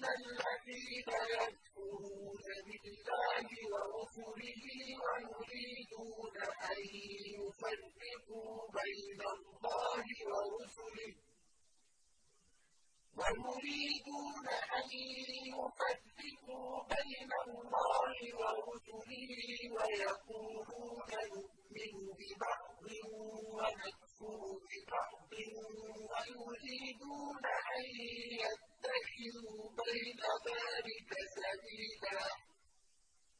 إِنَّ الَّذِينَ يَكْفُرُونَ بِاللَّهِ وَرُسُلِهِ وَيُرِيدُونَ أَن يُفَرِّقُوا بَيْنَ اللَّهِ وَرُسُلِهِ وَيَقُولُونَ نُؤْمِنُ بِبَعْضٍ وَنَكْفُرُ بِبَعْضٍ وَيُرِيدُونَ أَن بين ذلك